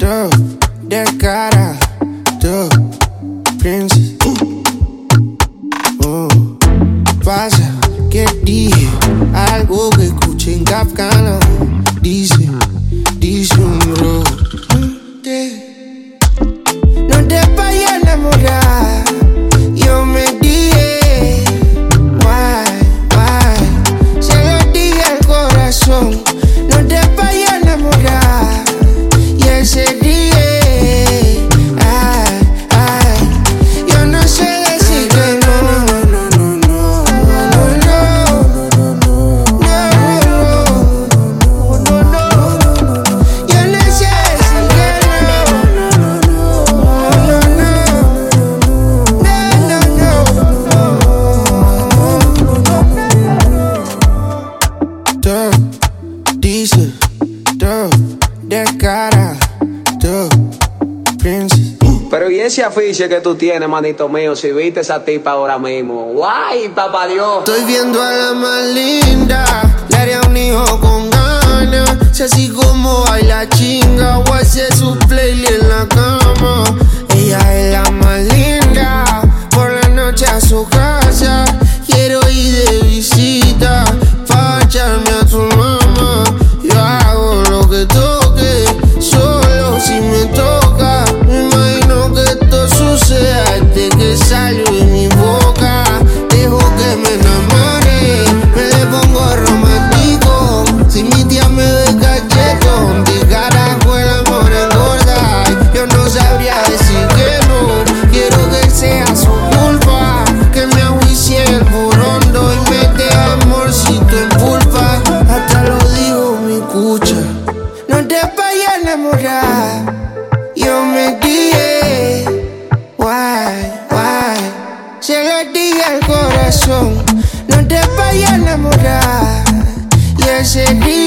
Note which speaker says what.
Speaker 1: Tú, de cara, tú, princesa. Uh, pasa que dije algo que escuché en Capcana. Dice. cara, tú.
Speaker 2: Pero y ese afiche que tú tienes, manito mío, si viste esa tipa ahora mismo. Guay, papá Dios.
Speaker 1: Estoy viendo a la más linda, le haría un hijo con ganas. Se sigo Solo si me toca, me imagino que esto suceda desde que salió de mi boca. Dejo que me enamore, me le pongo romántico. Si mi tía me ve cachetón, de carajo el amor engorda. Yo no sabría decir. vaya enamorar. Yo me guié, guay, guay. Se lo dije al corazón, no te vaya a enamorar. Y ese día